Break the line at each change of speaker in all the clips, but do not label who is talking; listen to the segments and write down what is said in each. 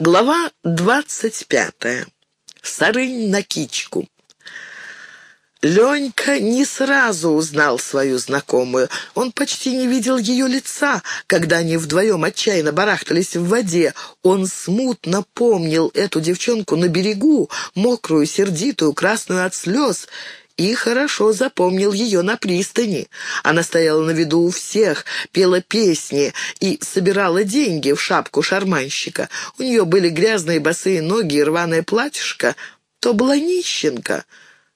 Глава двадцать пятая. Сарынь на кичку. Ленька не сразу узнал свою знакомую. Он почти не видел ее лица, когда они вдвоем отчаянно барахтались в воде. Он смутно помнил эту девчонку на берегу, мокрую, сердитую, красную от слез, и хорошо запомнил ее на пристани. Она стояла на виду у всех, пела песни и собирала деньги в шапку шарманщика. У нее были грязные босые ноги и рваное платьишко. То была нищенка.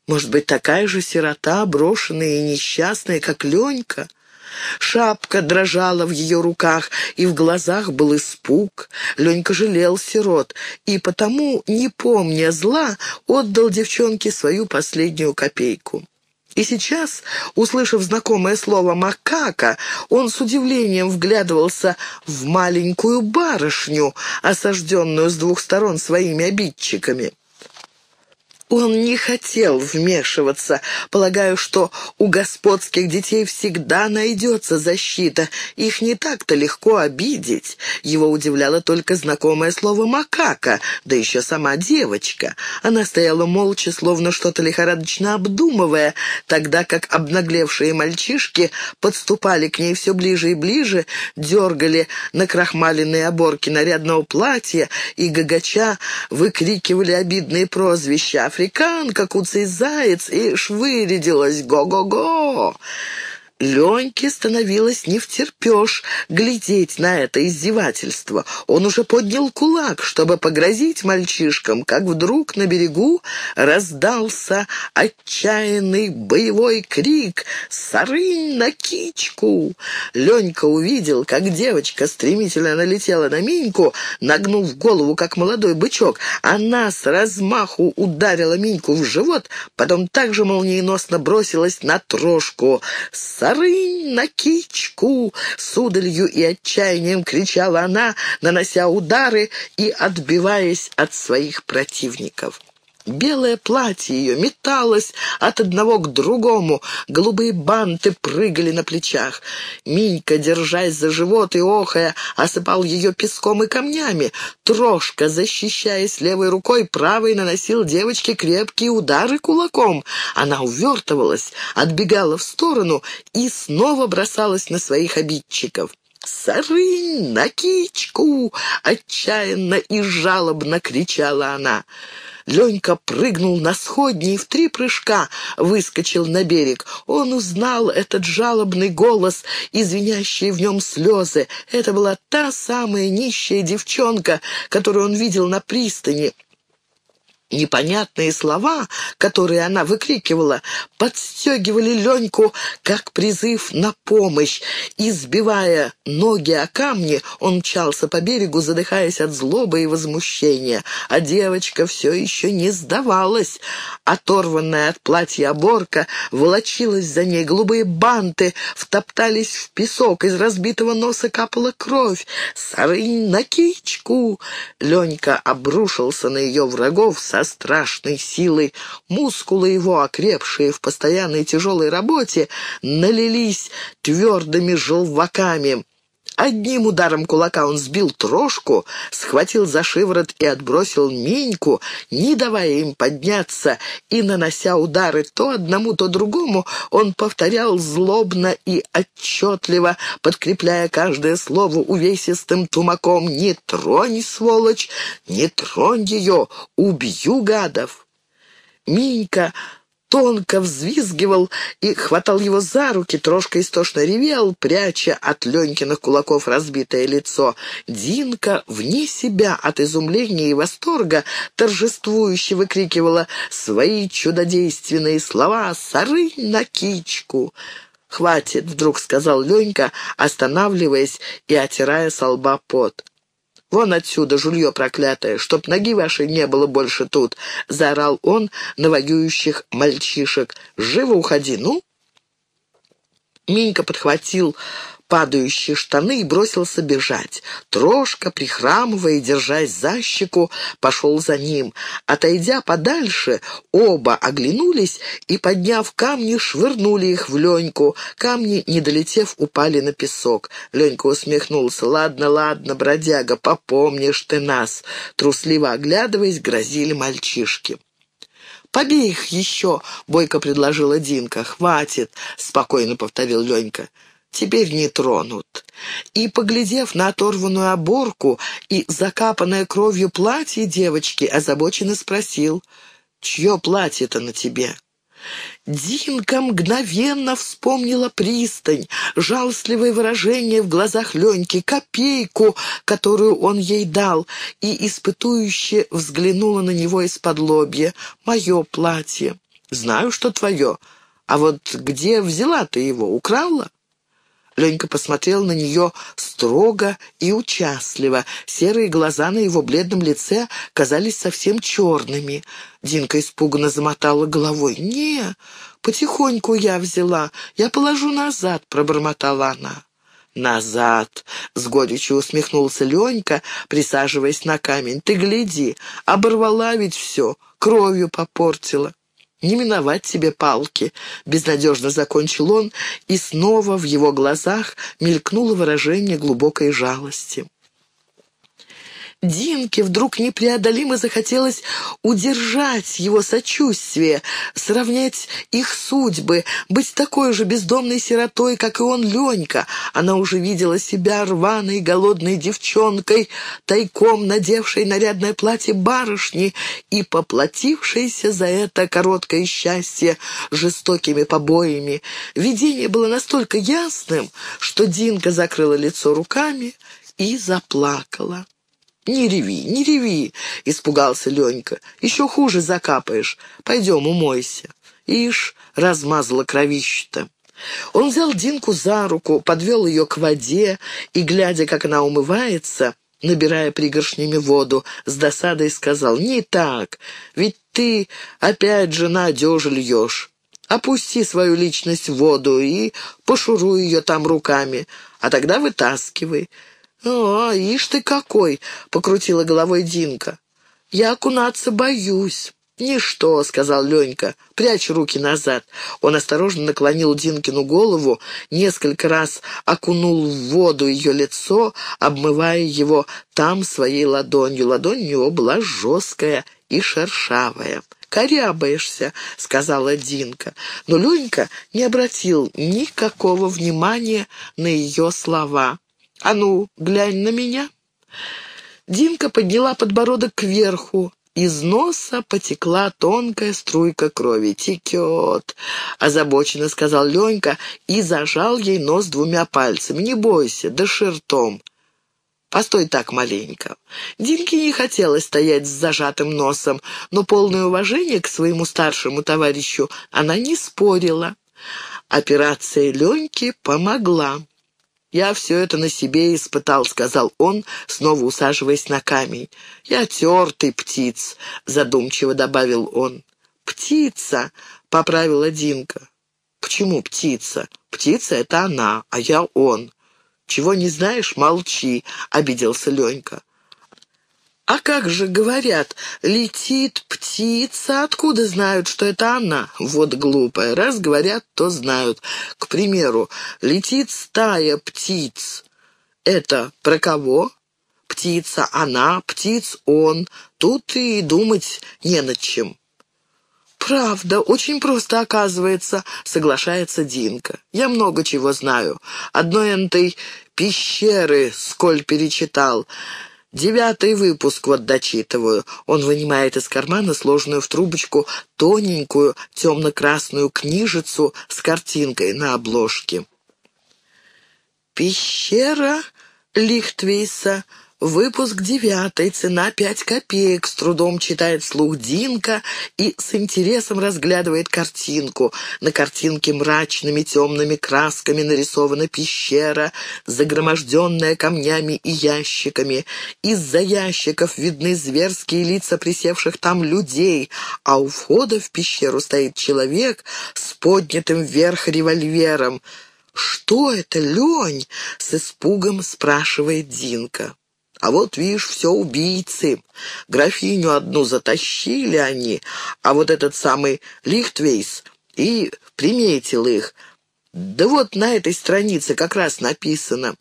Может быть, такая же сирота, брошенная и несчастная, как Ленька? Шапка дрожала в ее руках, и в глазах был испуг. Ленька жалел сирот, и потому, не помня зла, отдал девчонке свою последнюю копейку. И сейчас, услышав знакомое слово «макака», он с удивлением вглядывался в маленькую барышню, осажденную с двух сторон своими обидчиками. Он не хотел вмешиваться, полагаю, что у господских детей всегда найдется защита. Их не так-то легко обидеть. Его удивляло только знакомое слово «макака», да еще сама девочка. Она стояла молча, словно что-то лихорадочно обдумывая, тогда как обнаглевшие мальчишки подступали к ней все ближе и ближе, дергали на крахмаленные оборки нарядного платья и, гагача, выкрикивали обидные прозвища африканка, куцый заяц, и швырядилась «го-го-го». Леньке становилось не втерпешь глядеть на это издевательство. Он уже поднял кулак, чтобы погрозить мальчишкам, как вдруг на берегу раздался отчаянный боевой крик «Сарынь на кичку!». Ленька увидел, как девочка стремительно налетела на Миньку, нагнув голову, как молодой бычок. Она с размаху ударила Миньку в живот, потом также молниеносно бросилась на трошку. «Сарынь на кичку!» С удалью и отчаянием кричала она, нанося удары и отбиваясь от своих противников. Белое платье ее металось от одного к другому, голубые банты прыгали на плечах. Минька, держась за живот и охая, осыпал ее песком и камнями. Трошка, защищаясь левой рукой, правой наносил девочке крепкие удары кулаком. Она увертывалась, отбегала в сторону и снова бросалась на своих обидчиков. «Сарынь на кичку!» — отчаянно и жалобно кричала она. Ленька прыгнул на сходни и в три прыжка выскочил на берег. Он узнал этот жалобный голос, извинящие в нем слезы. Это была та самая нищая девчонка, которую он видел на пристани. Непонятные слова, которые она выкрикивала, подстегивали Леньку, как призыв на помощь. Избивая ноги о камни, он мчался по берегу, задыхаясь от злобы и возмущения. А девочка все еще не сдавалась. Оторванная от платья оборка волочилась за ней. Голубые банты втоптались в песок. Из разбитого носа капала кровь. «Сарынь на кичку!» Ленька обрушился на ее врагов, со страшной силой. Мускулы его, окрепшие в постоянной тяжелой работе, налились твердыми желваками. Одним ударом кулака он сбил трошку, схватил за шиворот и отбросил Миньку, не давая им подняться, и, нанося удары то одному, то другому, он повторял злобно и отчетливо, подкрепляя каждое слово увесистым тумаком «Не тронь, сволочь! Не тронь ее! Убью гадов!» Минька тонко взвизгивал и хватал его за руки, трошка истошно ревел, пряча от Ленькиных кулаков разбитое лицо. Динка, вне себя от изумления и восторга, торжествующе выкрикивала свои чудодейственные слова «Сары на кичку!» «Хватит», — вдруг сказал Ленька, останавливаясь и отирая со лба пот. «Вон отсюда, жулье проклятое, чтоб ноги вашей не было больше тут!» — заорал он на вогюющих мальчишек. «Живо уходи, ну!» Минька подхватил падающие штаны и бросился бежать. Трошка, прихрамывая и держась за щеку, пошел за ним. Отойдя подальше, оба оглянулись и, подняв камни, швырнули их в Леньку. Камни, не долетев, упали на песок. Ленька усмехнулся. «Ладно, ладно, бродяга, попомнишь ты нас!» Трусливо оглядываясь, грозили мальчишки. «Побей их еще!» — бойко предложила Динка. «Хватит!» — спокойно повторил Ленька. «Теперь не тронут». И, поглядев на оторванную оборку и закапанное кровью платье девочки, озабоченно спросил, «Чье платье-то на тебе?» Динка мгновенно вспомнила пристань, жалостливое выражение в глазах Леньки, копейку, которую он ей дал, и испытующе взглянула на него из-под лобья. «Мое платье. Знаю, что твое. А вот где взяла ты его? Украла?» Ленька посмотрел на нее строго и участливо. Серые глаза на его бледном лице казались совсем черными. Динка испуганно замотала головой. «Не, потихоньку я взяла. Я положу назад», — пробормотала она. «Назад!» — с горечью усмехнулся Ленька, присаживаясь на камень. «Ты гляди, оборвала ведь все, кровью попортила. Не миновать тебе палки!» — безнадежно закончил он, и снова в его глазах мелькнуло выражение глубокой жалости. Динке вдруг непреодолимо захотелось удержать его сочувствие, сравнять их судьбы, быть такой же бездомной сиротой, как и он, Ленька. Она уже видела себя рваной, голодной девчонкой, тайком надевшей нарядное платье барышни и поплатившейся за это короткое счастье жестокими побоями. Видение было настолько ясным, что Динка закрыла лицо руками и заплакала. «Не реви, не реви!» — испугался Ленька. «Еще хуже закапаешь. Пойдем, умойся». Ишь, размазала кровище-то. Он взял Динку за руку, подвел ее к воде и, глядя, как она умывается, набирая пригоршнями воду, с досадой сказал, «Не так, ведь ты опять же на одежу льешь. Опусти свою личность в воду и пошуруй ее там руками, а тогда вытаскивай. «О, ишь ты какой!» — покрутила головой Динка. «Я окунаться боюсь». «Ничто», — сказал Ленька, — «прячь руки назад». Он осторожно наклонил Динкину голову, несколько раз окунул в воду ее лицо, обмывая его там своей ладонью. Ладонь у него была жесткая и шершавая. «Корябаешься», — сказала Динка. Но Ленька не обратил никакого внимания на ее слова. «А ну, глянь на меня!» Динка подняла подбородок кверху. Из носа потекла тонкая струйка крови. «Текет!» — озабоченно сказал Ленька и зажал ей нос двумя пальцами. «Не бойся, да шертом!» «Постой так маленько». Динке не хотелось стоять с зажатым носом, но полное уважение к своему старшему товарищу она не спорила. Операция Леньки помогла. «Я все это на себе испытал», — сказал он, снова усаживаясь на камень. «Я тертый птиц», — задумчиво добавил он. «Птица», — поправила Динка. «Почему птица? Птица — это она, а я он». «Чего не знаешь, молчи», — обиделся Ленька. «А как же, говорят, летит птица, откуда знают, что это она?» Вот глупая. Раз говорят, то знают. К примеру, летит стая птиц. Это про кого? Птица она, птиц он. Тут и думать не над чем. «Правда, очень просто оказывается», — соглашается Динка. «Я много чего знаю. Одной этой пещеры сколь перечитал. Девятый выпуск вот дочитываю. Он вынимает из кармана сложенную в трубочку тоненькую темно-красную книжицу с картинкой на обложке. «Пещера Лихтвейса», Выпуск девятый, цена пять копеек, с трудом читает слух Динка и с интересом разглядывает картинку. На картинке мрачными темными красками нарисована пещера, загроможденная камнями и ящиками. Из-за ящиков видны зверские лица присевших там людей, а у входа в пещеру стоит человек с поднятым вверх револьвером. «Что это, Лень?» — с испугом спрашивает Динка. А вот, видишь, все убийцы. Графиню одну затащили они, а вот этот самый Лихтвейс и приметил их. Да вот на этой странице как раз написано.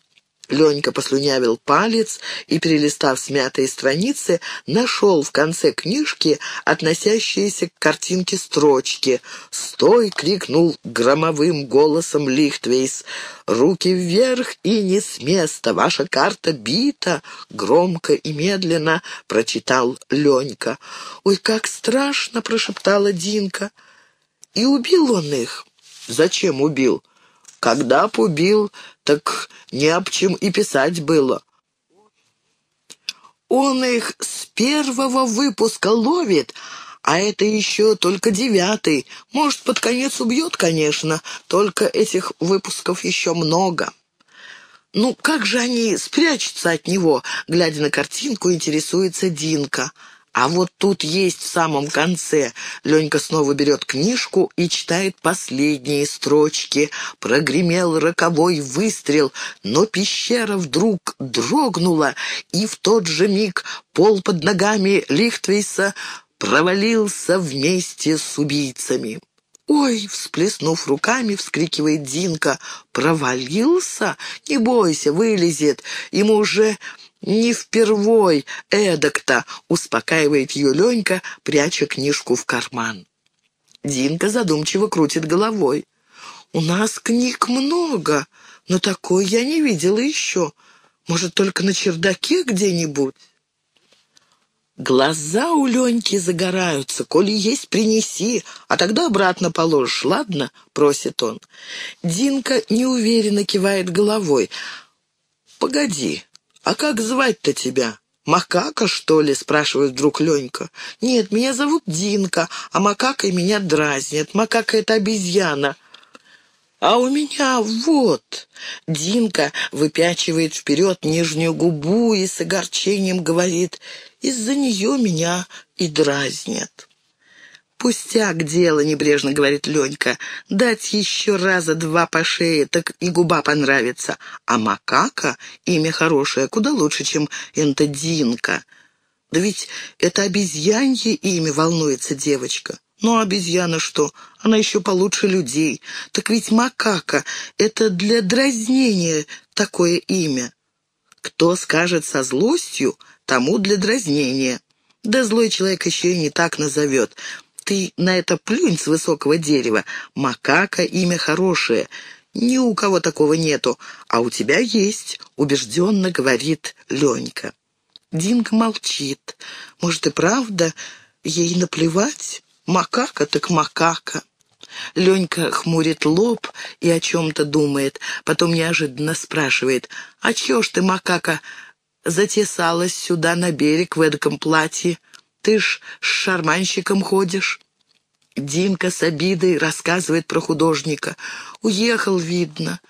Ленька послюнявил палец и, перелистав смятые страницы, нашел в конце книжки относящиеся к картинке строчки. «Стой!» — крикнул громовым голосом Лихтвейс. «Руки вверх и не с места! Ваша карта бита!» — громко и медленно прочитал Ленька. «Ой, как страшно!» — прошептала Динка. «И убил он их?» «Зачем убил?» Когда б убил, так не об чем и писать было. Он их с первого выпуска ловит, а это еще только девятый. Может, под конец убьет, конечно, только этих выпусков еще много. Ну, как же они спрячутся от него, глядя на картинку, интересуется Динка. А вот тут есть в самом конце. Ленька снова берет книжку и читает последние строчки. Прогремел роковой выстрел, но пещера вдруг дрогнула, и в тот же миг пол под ногами Лихтвейса провалился вместе с убийцами. «Ой!» — всплеснув руками, вскрикивает Динка. «Провалился? Не бойся, вылезет. Ему уже «Не впервой, эдак-то!» — успокаивает ее Ленька, пряча книжку в карман. Динка задумчиво крутит головой. «У нас книг много, но такой я не видела еще. Может, только на чердаке где-нибудь?» Глаза у Леньки загораются. «Коли есть, принеси, а тогда обратно положишь, ладно?» — просит он. Динка неуверенно кивает головой. «Погоди, «А как звать-то тебя? Макака, что ли?» — спрашивает вдруг Ленька. «Нет, меня зовут Динка, а макакой меня дразнят. Макака — это обезьяна». «А у меня вот...» Динка выпячивает вперед нижнюю губу и с огорчением говорит, «Из-за нее меня и дразнят». «Пустяк дело», — небрежно говорит Ленька. «Дать еще раза два по шее, так и губа понравится. А макака — имя хорошее, куда лучше, чем энтодинка. Да ведь это обезьянье имя, волнуется девочка. Ну, а обезьяна что? Она еще получше людей. Так ведь макака — это для дразнения такое имя. Кто скажет со злостью, тому для дразнения. Да злой человек еще и не так назовет» ты на это плюнь с высокого дерева. Макака — имя хорошее. Ни у кого такого нету, а у тебя есть», — убежденно говорит Ленька. Динка молчит. Может, и правда ей наплевать? Макака так макака. Ленька хмурит лоб и о чем-то думает, потом неожиданно спрашивает, «А чё ж ты, макака, затесалась сюда на берег в эдаком платье? Ты ж с шарманщиком ходишь». Динка с обидой рассказывает про художника. «Уехал, видно».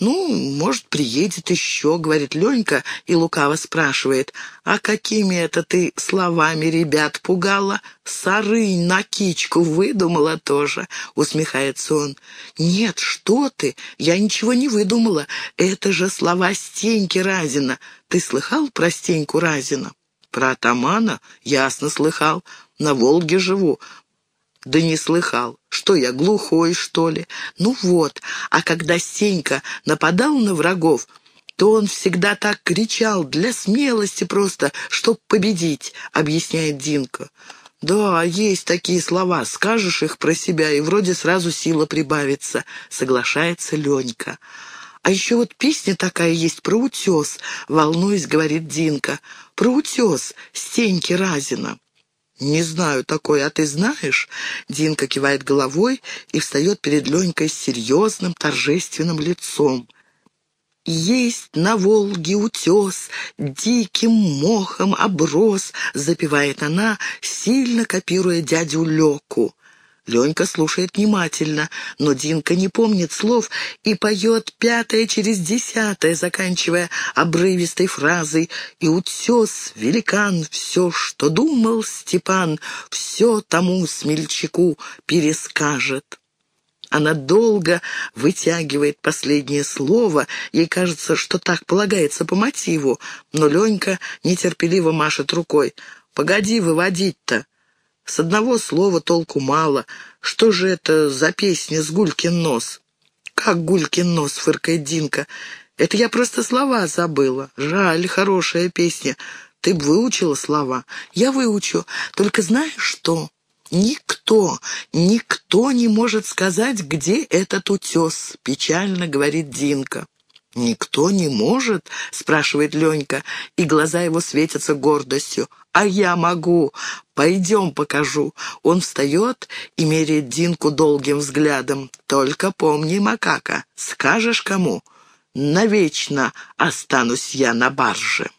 «Ну, может, приедет еще», — говорит Ленька и лукаво спрашивает. «А какими это ты словами ребят пугала? Сарынь на кичку выдумала тоже», — усмехается он. «Нет, что ты, я ничего не выдумала. Это же слова Стеньки Разина. Ты слыхал про Стеньку Разина?» Про атамана? Ясно слыхал. На Волге живу. Да не слыхал. Что я, глухой, что ли? Ну вот, а когда Сенька нападал на врагов, то он всегда так кричал, для смелости просто, чтоб победить, объясняет Динка. «Да, есть такие слова. Скажешь их про себя, и вроде сразу сила прибавится», — соглашается Ленька. «А еще вот песня такая есть про утес», — волнуясь, говорит Динка. «Про утес Стеньки Разина». «Не знаю такой, а ты знаешь?» Динка кивает головой и встает перед Ленькой с серьезным торжественным лицом. «Есть на Волге утес, диким мохом оброс», — запевает она, сильно копируя дядю Леку. Ленька слушает внимательно, но Динка не помнит слов и поет пятое через десятое, заканчивая обрывистой фразой «И утес, великан, все, что думал Степан, все тому смельчаку перескажет». Она долго вытягивает последнее слово. Ей кажется, что так полагается по мотиву. Но Ленька нетерпеливо машет рукой. «Погоди выводить-то!» С одного слова толку мало. Что же это за песня с Гулькин нос? «Как Гулькин нос?» — фыркает Динка. «Это я просто слова забыла. Жаль, хорошая песня. Ты б выучила слова. Я выучу. Только знаешь что?» «Никто, никто не может сказать, где этот утес», — печально говорит Динка. «Никто не может?» — спрашивает Ленька, и глаза его светятся гордостью. «А я могу! Пойдем покажу!» Он встает и меряет Динку долгим взглядом. «Только помни, макака, скажешь кому? Навечно останусь я на барже».